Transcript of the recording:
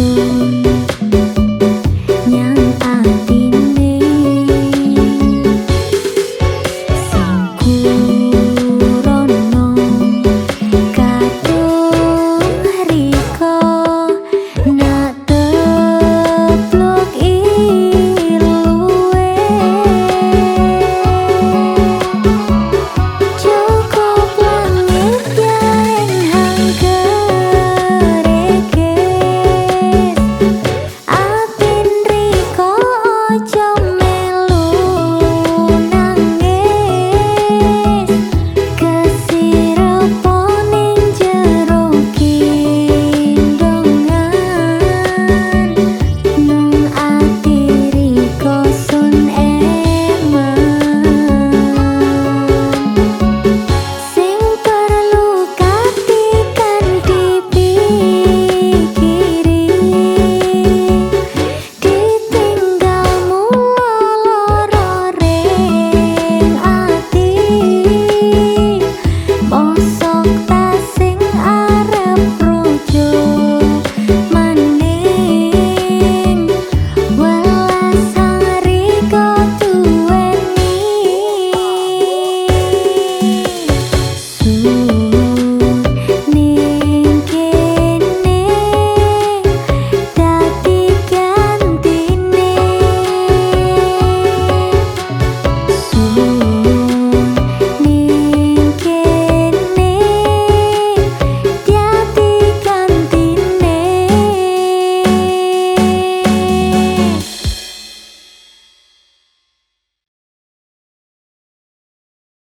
show